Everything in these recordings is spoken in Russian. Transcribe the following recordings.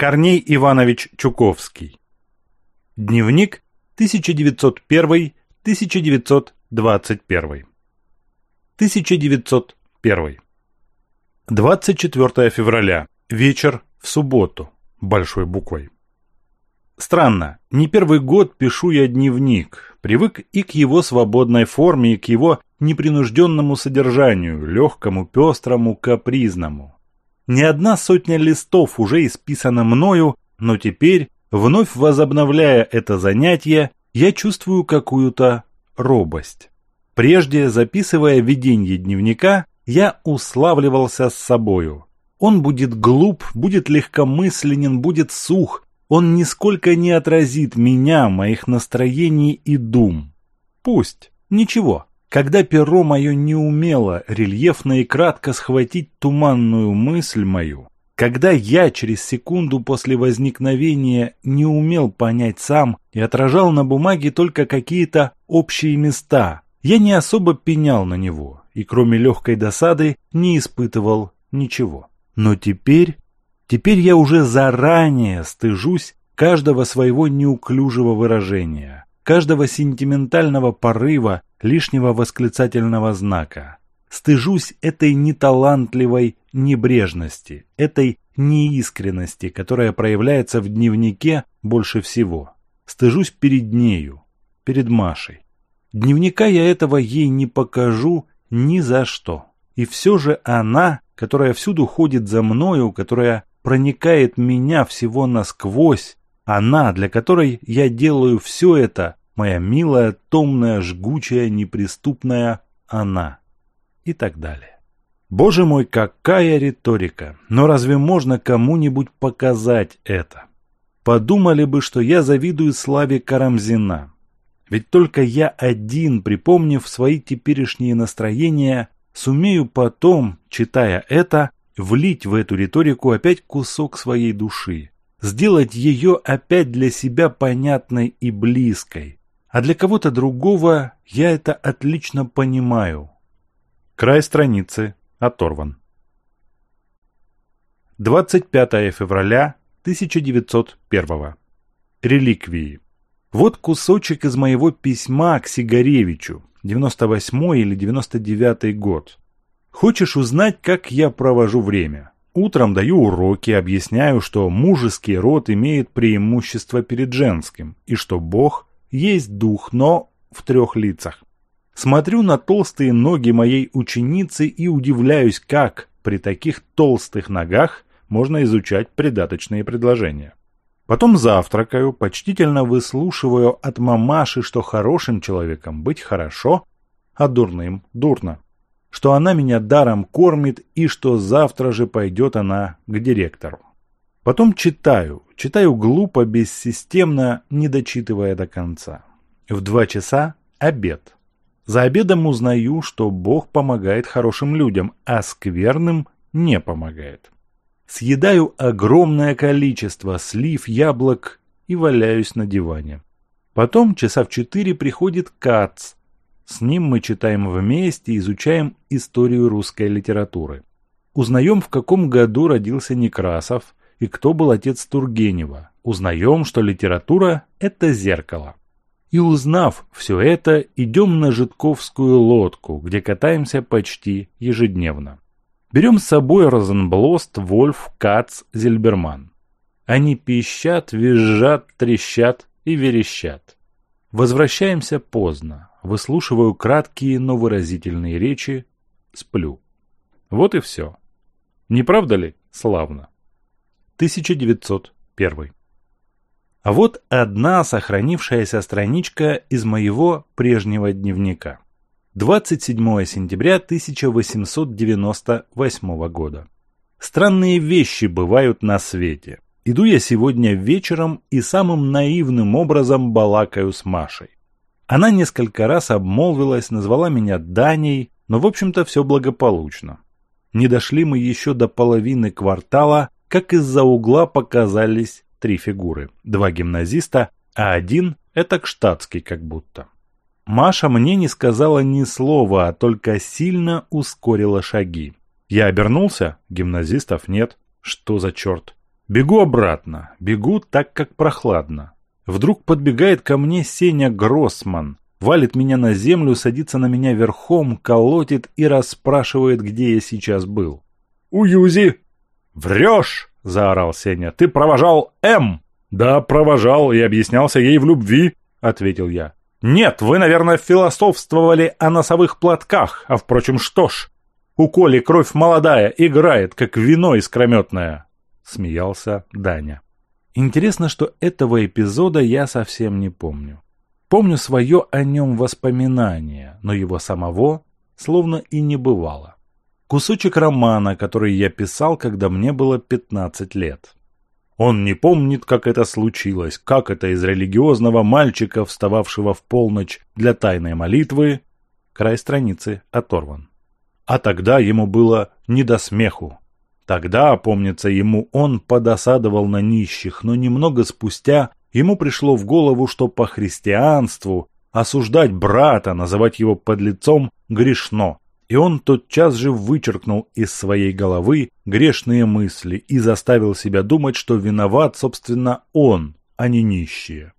Корней Иванович Чуковский. Дневник 1901-1921. 1901. 24 февраля. Вечер в субботу. Большой буквой. Странно, не первый год пишу я дневник, привык и к его свободной форме, и к его непринужденному содержанию, легкому, пестрому, капризному. Не одна сотня листов уже исписана мною, но теперь, вновь возобновляя это занятие, я чувствую какую-то робость. Прежде, записывая ведение дневника, я уславливался с собою. Он будет глуп, будет легкомысленен, будет сух, он нисколько не отразит меня, моих настроений и дум. Пусть, ничего, когда перо мое не умело рельефно и кратко схватить туманную мысль мою, когда я через секунду после возникновения не умел понять сам и отражал на бумаге только какие-то общие места, я не особо пенял на него и кроме легкой досады не испытывал ничего. Но теперь, теперь я уже заранее стыжусь каждого своего неуклюжего выражения, каждого сентиментального порыва, лишнего восклицательного знака. Стыжусь этой неталантливой небрежности, этой неискренности, которая проявляется в дневнике больше всего. Стыжусь перед нею, перед Машей. Дневника я этого ей не покажу ни за что. И все же она, которая всюду ходит за мною, которая проникает меня всего насквозь, а она, для которой я делаю все это, моя милая, томная, жгучая, неприступная она. И так далее. Боже мой, какая риторика! Но разве можно кому-нибудь показать это? Подумали бы, что я завидую славе Карамзина. Ведь только я один, припомнив свои теперешние настроения, сумею потом, читая это, влить в эту риторику опять кусок своей души, сделать ее опять для себя понятной и близкой. А для кого-то другого я это отлично понимаю. Край страницы оторван. 25 февраля 1901. Реликвии. Вот кусочек из моего письма к Сигаревичу, 98 или 99 год. Хочешь узнать, как я провожу время? Утром даю уроки, объясняю, что мужеский род имеет преимущество перед женским, и что Бог есть дух, но в трех лицах. Смотрю на толстые ноги моей ученицы и удивляюсь, как при таких толстых ногах можно изучать придаточные предложения. Потом завтракаю, почтительно выслушиваю от мамаши, что хорошим человеком быть хорошо, а дурным – дурно что она меня даром кормит и что завтра же пойдет она к директору. Потом читаю, читаю глупо, бессистемно, не дочитывая до конца. В два часа обед. За обедом узнаю, что Бог помогает хорошим людям, а скверным не помогает. Съедаю огромное количество слив, яблок и валяюсь на диване. Потом часа в четыре приходит Кац – с ним мы читаем вместе, изучаем историю русской литературы. Узнаем, в каком году родился Некрасов и кто был отец Тургенева. Узнаем, что литература – это зеркало. И узнав все это, идем на Житковскую лодку, где катаемся почти ежедневно. Берем с собой Розенблост, Вольф, Кац, Зельберман. Они пищат, визжат, трещат и верещат. Возвращаемся поздно выслушиваю краткие, но выразительные речи, сплю. Вот и все. Не правда ли славно? 1901. А вот одна сохранившаяся страничка из моего прежнего дневника. 27 сентября 1898 года. Странные вещи бывают на свете. Иду я сегодня вечером и самым наивным образом балакаю с Машей. Она несколько раз обмолвилась, назвала меня Даней, но, в общем-то, все благополучно. Не дошли мы еще до половины квартала, как из-за угла показались три фигуры. Два гимназиста, а один – это штатский как будто. Маша мне не сказала ни слова, а только сильно ускорила шаги. Я обернулся, гимназистов нет. Что за черт? Бегу обратно, бегу так, как прохладно. Вдруг подбегает ко мне Сеня Гроссман, валит меня на землю, садится на меня верхом, колотит и расспрашивает, где я сейчас был. «У Юзи!» «Врешь!» – заорал Сеня. «Ты провожал М!» «Да, провожал и объяснялся ей в любви», – ответил я. «Нет, вы, наверное, философствовали о носовых платках, а, впрочем, что ж, у Коли кровь молодая, играет, как вино искрометное», – смеялся Даня. Интересно, что этого эпизода я совсем не помню. Помню свое о нем воспоминание, но его самого словно и не бывало. Кусочек романа, который я писал, когда мне было 15 лет. Он не помнит, как это случилось, как это из религиозного мальчика, встававшего в полночь для тайной молитвы, край страницы оторван. А тогда ему было не до смеху, Тогда, помнится ему, он подосадовал на нищих, но немного спустя ему пришло в голову, что по христианству осуждать брата, называть его подлецом, грешно. И он тотчас же вычеркнул из своей головы грешные мысли и заставил себя думать, что виноват, собственно, он, а не нищие.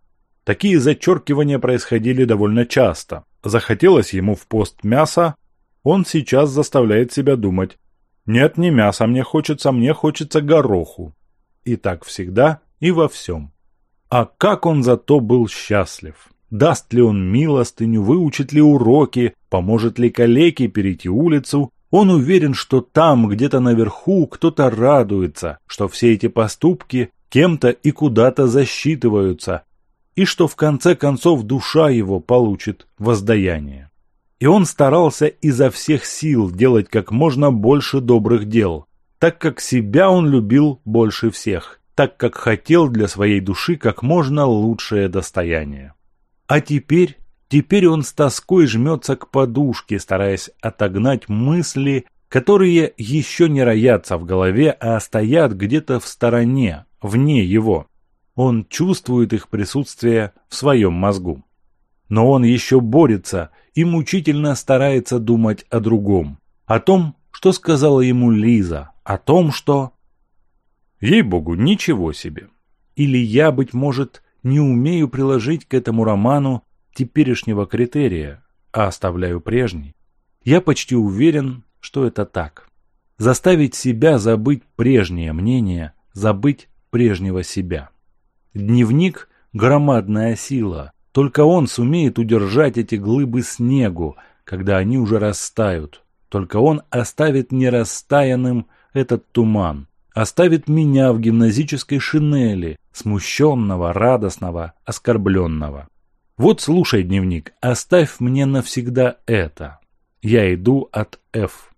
Такие зачеркивания происходили довольно часто. Захотелось ему в пост мяса, он сейчас заставляет себя думать, нет, не мясо мне хочется, мне хочется гороху. И так всегда и во всем. А как он зато был счастлив! Даст ли он милостыню, выучит ли уроки, поможет ли калеке перейти улицу, он уверен, что там, где-то наверху, кто-то радуется, что все эти поступки кем-то и куда-то засчитываются, и что в конце концов душа его получит воздаяние и он старался изо всех сил делать как можно больше добрых дел, так как себя он любил больше всех, так как хотел для своей души как можно лучшее достояние. А теперь, теперь он с тоской жмется к подушке, стараясь отогнать мысли, которые еще не роятся в голове, а стоят где-то в стороне, вне его. Он чувствует их присутствие в своем мозгу. Но он еще борется – и мучительно старается думать о другом, о том, что сказала ему Лиза, о том, что... Ей-богу, ничего себе. Или я, быть может, не умею приложить к этому роману теперешнего критерия, а оставляю прежний. Я почти уверен, что это так. Заставить себя забыть прежнее мнение, забыть прежнего себя. Дневник – громадная сила, только он сумеет удержать эти глыбы снегу, когда они уже растают. Только он оставит нерастаянным этот туман. Оставит меня в гимназической шинели, смущенного, радостного, оскорбленного. Вот слушай, дневник, оставь мне навсегда это. Я иду от Ф.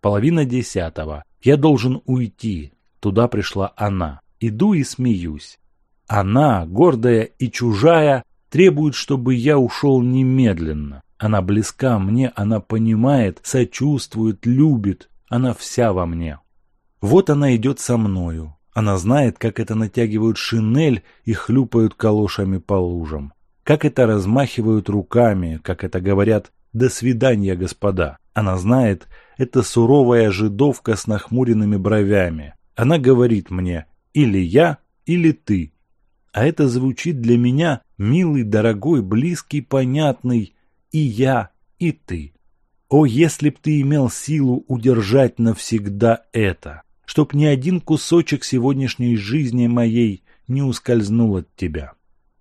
Половина десятого. Я должен уйти. Туда пришла она. Иду и смеюсь. Она, гордая и чужая, требует, чтобы я ушел немедленно. Она близка мне, она понимает, сочувствует, любит. Она вся во мне. Вот она идет со мною. Она знает, как это натягивают шинель и хлюпают калошами по лужам. Как это размахивают руками, как это говорят «до свидания, господа». Она знает, это суровая жидовка с нахмуренными бровями. Она говорит мне «или я, или ты, а это звучит для меня, милый, дорогой, близкий, понятный и я, и ты. О, если б ты имел силу удержать навсегда это, чтоб ни один кусочек сегодняшней жизни моей не ускользнул от тебя.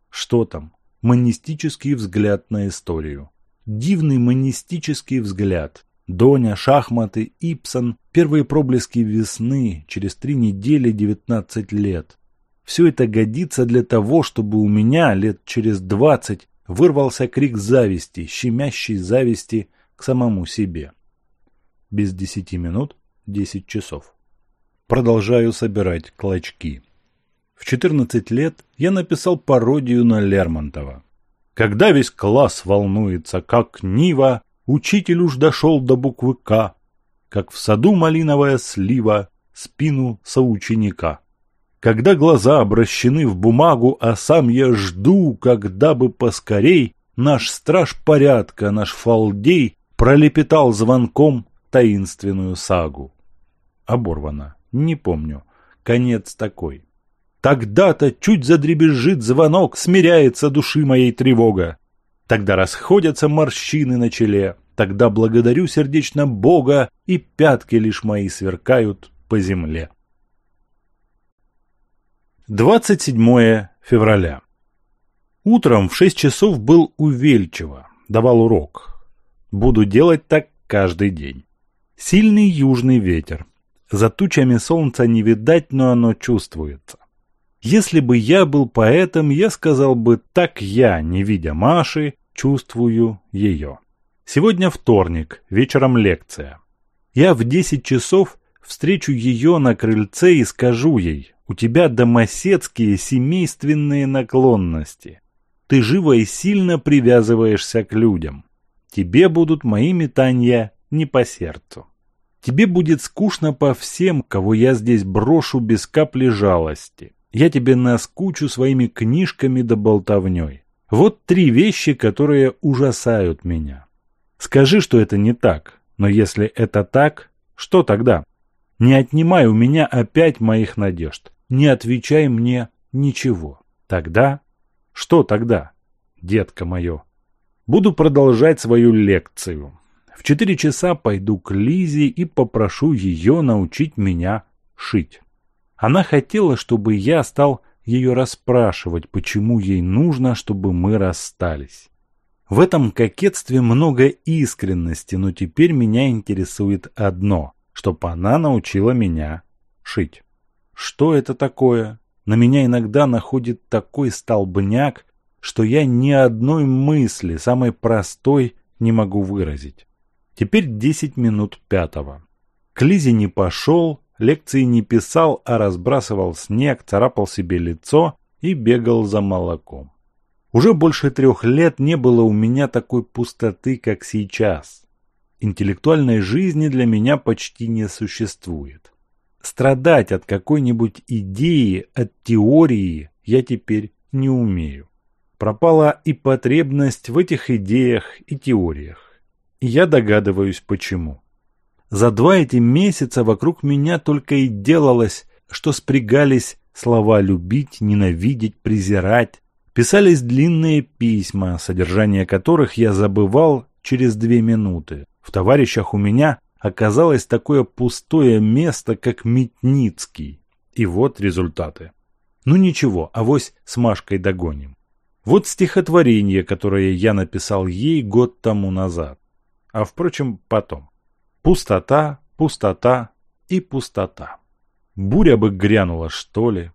Что там? Монистический взгляд на историю. Дивный монистический взгляд. Доня, шахматы, Ипсон, первые проблески весны, через три недели 19 лет. Все это годится для того, чтобы у меня лет через двадцать вырвался крик зависти, щемящей зависти к самому себе. Без десяти минут десять часов. Продолжаю собирать клочки. В 14 лет я написал пародию на Лермонтова. Когда весь класс волнуется, как Нива, учитель уж дошел до буквы «К», как в саду малиновая слива, спину соученика. Когда глаза обращены в бумагу, а сам я жду, когда бы поскорей наш страж порядка, наш фалдей, пролепетал звонком таинственную сагу. Оборвано. Не помню. Конец такой. Тогда-то чуть задребезжит звонок, смиряется души моей тревога. Тогда расходятся морщины на челе, тогда благодарю сердечно Бога, и пятки лишь мои сверкают по земле. 27 февраля. Утром в 6 часов был у Вельчева, давал урок. Буду делать так каждый день. Сильный южный ветер. За тучами солнца не видать, но оно чувствуется. Если бы я был поэтом, я сказал бы «так я, не видя Маши, чувствую ее». Сегодня вторник, вечером лекция. Я в 10 часов встречу ее на крыльце и скажу ей у тебя домоседские семейственные наклонности. Ты живо и сильно привязываешься к людям. Тебе будут мои метания не по сердцу. Тебе будет скучно по всем, кого я здесь брошу без капли жалости. Я тебе наскучу своими книжками да болтовней. Вот три вещи, которые ужасают меня. Скажи, что это не так, но если это так, что тогда? Не отнимай у меня опять моих надежд не отвечай мне ничего. Тогда? Что тогда, детка мое? Буду продолжать свою лекцию. В четыре часа пойду к Лизе и попрошу ее научить меня шить. Она хотела, чтобы я стал ее расспрашивать, почему ей нужно, чтобы мы расстались. В этом кокетстве много искренности, но теперь меня интересует одно, чтобы она научила меня шить. Что это такое? На меня иногда находит такой столбняк, что я ни одной мысли, самой простой, не могу выразить. Теперь 10 минут пятого. К Лизе не пошел, лекции не писал, а разбрасывал снег, царапал себе лицо и бегал за молоком. Уже больше трех лет не было у меня такой пустоты, как сейчас. Интеллектуальной жизни для меня почти не существует страдать от какой-нибудь идеи, от теории я теперь не умею. Пропала и потребность в этих идеях и теориях. И я догадываюсь, почему. За два эти месяца вокруг меня только и делалось, что спрягались слова «любить», «ненавидеть», «презирать». Писались длинные письма, содержание которых я забывал через две минуты. В товарищах у меня оказалось такое пустое место, как Метницкий. И вот результаты. Ну ничего, авось с Машкой догоним. Вот стихотворение, которое я написал ей год тому назад. А впрочем, потом. Пустота, пустота и пустота. Буря бы грянула, что ли?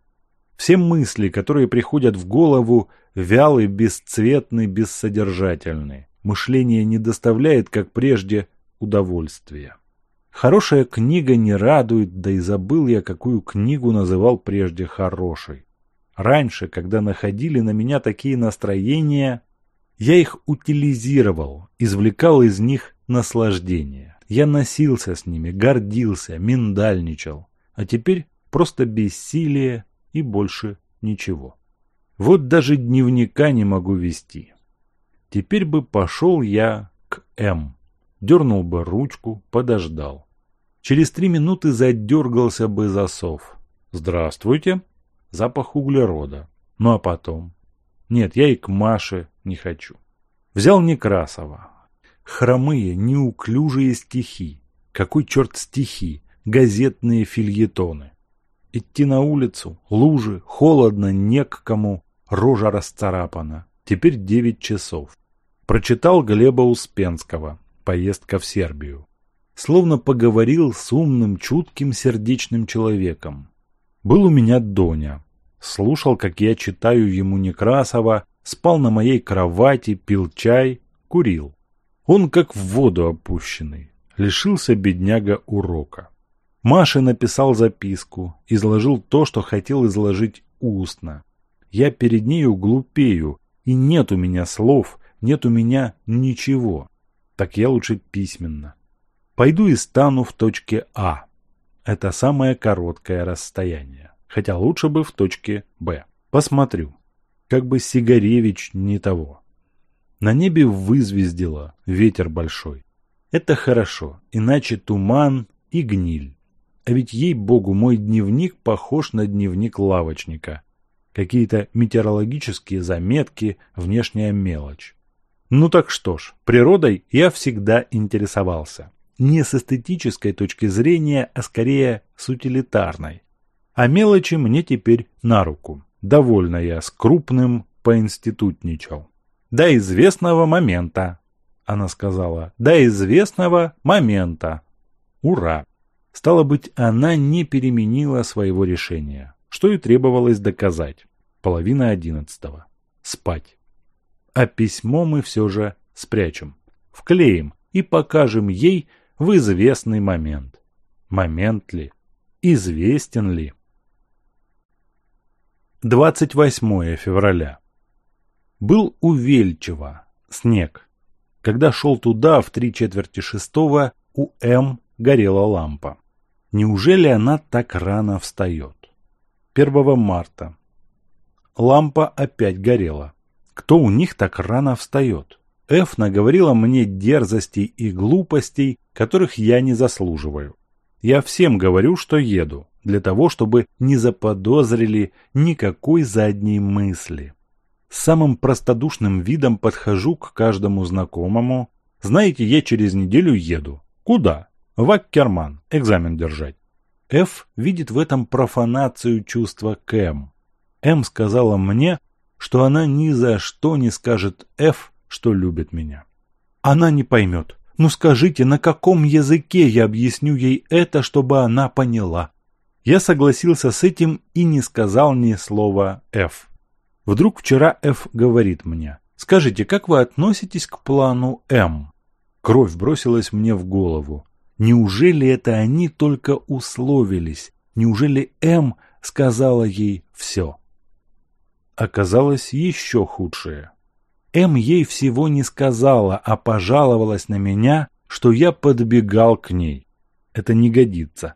Все мысли, которые приходят в голову, вялы, бесцветны, бессодержательны. Мышление не доставляет, как прежде, удовольствие. Хорошая книга не радует, да и забыл я, какую книгу называл прежде хорошей. Раньше, когда находили на меня такие настроения, я их утилизировал, извлекал из них наслаждение. Я носился с ними, гордился, миндальничал. А теперь просто бессилие и больше ничего. Вот даже дневника не могу вести. Теперь бы пошел я к М дернул бы ручку, подождал. Через три минуты задергался бы засов. Здравствуйте. Запах углерода. Ну а потом? Нет, я и к Маше не хочу. Взял Некрасова. Хромые, неуклюжие стихи. Какой черт стихи? Газетные фильетоны. Идти на улицу, лужи, холодно, не к кому, рожа расцарапана. Теперь девять часов. Прочитал Глеба Успенского поездка в Сербию. Словно поговорил с умным, чутким, сердечным человеком. Был у меня Доня. Слушал, как я читаю ему Некрасова, спал на моей кровати, пил чай, курил. Он как в воду опущенный. Лишился бедняга урока. Маше написал записку, изложил то, что хотел изложить устно. Я перед нею глупею, и нет у меня слов, нет у меня ничего так я лучше письменно. Пойду и стану в точке А. Это самое короткое расстояние. Хотя лучше бы в точке Б. Посмотрю. Как бы Сигаревич не того. На небе вызвездило, ветер большой. Это хорошо, иначе туман и гниль. А ведь, ей-богу, мой дневник похож на дневник лавочника. Какие-то метеорологические заметки, внешняя мелочь. Ну так что ж, природой я всегда интересовался. Не с эстетической точки зрения, а скорее с утилитарной. А мелочи мне теперь на руку. Довольно я с крупным поинститутничал. До известного момента, она сказала, до известного момента. Ура! Стало быть, она не переменила своего решения, что и требовалось доказать. Половина одиннадцатого. Спать а письмо мы все же спрячем, вклеим и покажем ей в известный момент. Момент ли? Известен ли? 28 февраля. Был у Вельчева снег. Когда шел туда в три четверти шестого, у М горела лампа. Неужели она так рано встает? 1 марта. Лампа опять горела. Кто у них так рано встает? Эф наговорила мне дерзостей и глупостей, которых я не заслуживаю. Я всем говорю, что еду, для того, чтобы не заподозрили никакой задней мысли. Самым простодушным видом подхожу к каждому знакомому. Знаете, я через неделю еду. Куда? В Аккерман, экзамен держать. Ф видит в этом профанацию чувства Кэм. М сказала мне, что она ни за что не скажет Ф, что любит меня. Она не поймет. Ну скажите, на каком языке я объясню ей это, чтобы она поняла? Я согласился с этим и не сказал ни слова Ф. Вдруг вчера Ф говорит мне, скажите, как вы относитесь к плану М? Кровь бросилась мне в голову. Неужели это они только условились? Неужели М сказала ей все? оказалось еще худшее. Эм М ей всего не сказала, а пожаловалась на меня, что я подбегал к ней. Это не годится.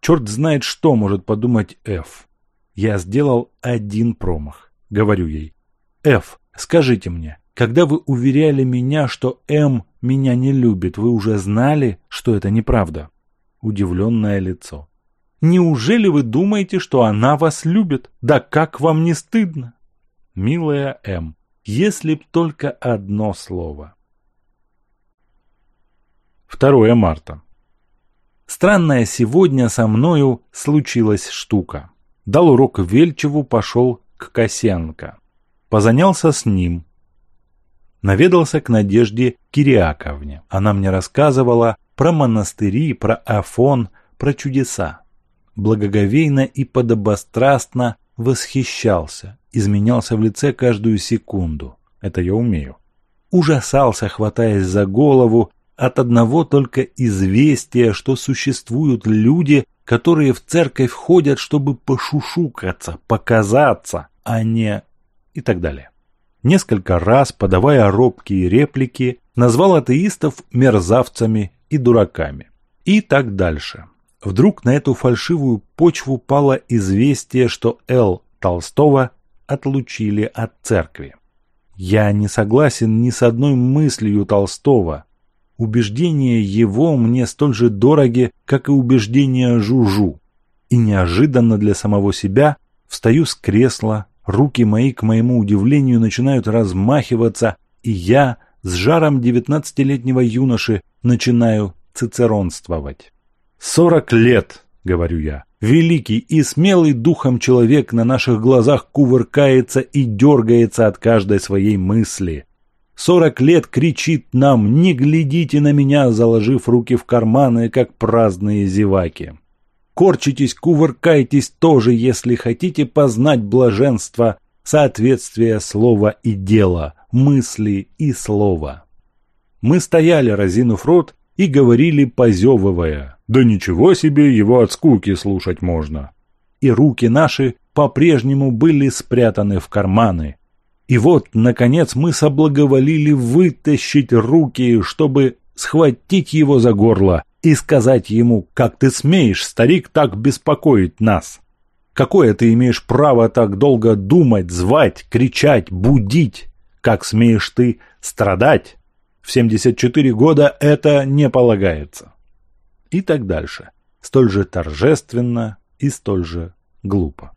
Черт знает, что может подумать Ф. Я сделал один промах. Говорю ей. Ф, скажите мне, когда вы уверяли меня, что М меня не любит, вы уже знали, что это неправда? Удивленное лицо. Неужели вы думаете, что она вас любит? Да как вам не стыдно? Милая М, если б только одно слово. 2 марта. Странная сегодня со мною случилась штука. Дал урок Вельчеву, пошел к Косенко. Позанялся с ним. Наведался к Надежде Кириаковне. Она мне рассказывала про монастыри, про Афон, про чудеса благоговейно и подобострастно восхищался, изменялся в лице каждую секунду. Это я умею. Ужасался, хватаясь за голову, от одного только известия, что существуют люди, которые в церковь ходят, чтобы пошушукаться, показаться, а не... и так далее. Несколько раз, подавая робкие реплики, назвал атеистов мерзавцами и дураками. И так дальше. Вдруг на эту фальшивую почву пало известие, что Л. Толстого отлучили от церкви. Я не согласен ни с одной мыслью Толстого. Убеждения его мне столь же дороги, как и убеждения Жужу. И неожиданно для самого себя встаю с кресла, руки мои, к моему удивлению, начинают размахиваться, и я с жаром девятнадцатилетнего юноши начинаю цицеронствовать. «Сорок лет», — говорю я, — «великий и смелый духом человек на наших глазах кувыркается и дергается от каждой своей мысли». Сорок лет кричит нам «Не глядите на меня», заложив руки в карманы, как праздные зеваки. Корчитесь, кувыркайтесь тоже, если хотите познать блаженство, соответствие слова и дела, мысли и слова. Мы стояли, разинув рот, и говорили, позевывая – да ничего себе, его от скуки слушать можно. И руки наши по-прежнему были спрятаны в карманы. И вот, наконец, мы соблаговолили вытащить руки, чтобы схватить его за горло и сказать ему, как ты смеешь, старик, так беспокоить нас. Какое ты имеешь право так долго думать, звать, кричать, будить? Как смеешь ты страдать? В 74 года это не полагается и так дальше, столь же торжественно и столь же глупо.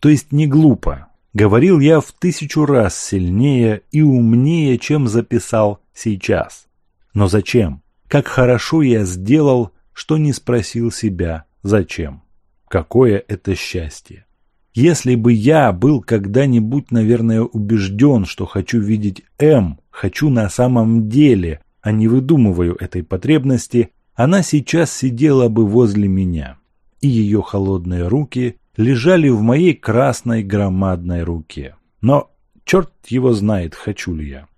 То есть не глупо, говорил я в тысячу раз сильнее и умнее, чем записал сейчас. Но зачем? Как хорошо я сделал, что не спросил себя «зачем?». Какое это счастье! Если бы я был когда-нибудь, наверное, убежден, что хочу видеть М, хочу на самом деле, а не выдумываю этой потребности, она сейчас сидела бы возле меня, и ее холодные руки лежали в моей красной громадной руке. Но черт его знает, хочу ли я.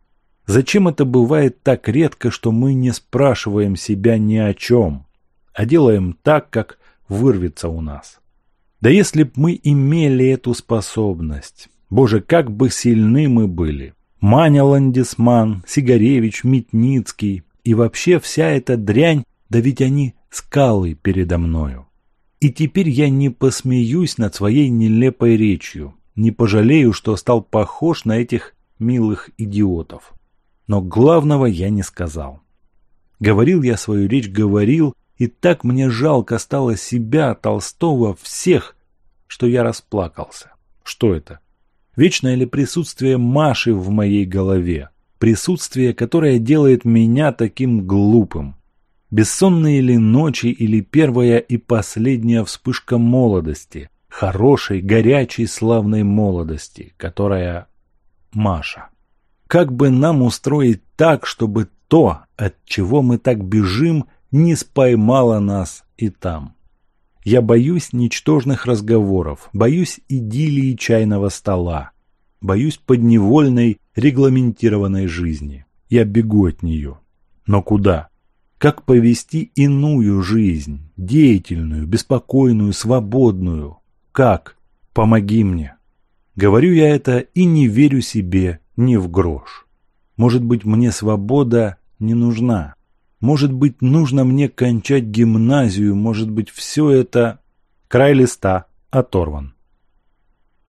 Зачем это бывает так редко, что мы не спрашиваем себя ни о чем, а делаем так, как вырвется у нас? Да если б мы имели эту способность, боже, как бы сильны мы были! Маня Ландисман, Сигаревич, Митницкий и вообще вся эта дрянь да ведь они скалы передо мною. И теперь я не посмеюсь над своей нелепой речью, не пожалею, что стал похож на этих милых идиотов. Но главного я не сказал. Говорил я свою речь, говорил, и так мне жалко стало себя, Толстого, всех, что я расплакался. Что это? Вечное ли присутствие Маши в моей голове? Присутствие, которое делает меня таким глупым. Бессонные ли ночи или первая и последняя вспышка молодости, хорошей, горячей, славной молодости, которая Маша. Как бы нам устроить так, чтобы то, от чего мы так бежим, не споймало нас и там? Я боюсь ничтожных разговоров, боюсь идиллии чайного стола, боюсь подневольной регламентированной жизни. Я бегу от нее. Но куда? как повести иную жизнь, деятельную, беспокойную, свободную. Как? Помоги мне. Говорю я это и не верю себе ни в грош. Может быть, мне свобода не нужна. Может быть, нужно мне кончать гимназию, может быть, все это... Край листа оторван.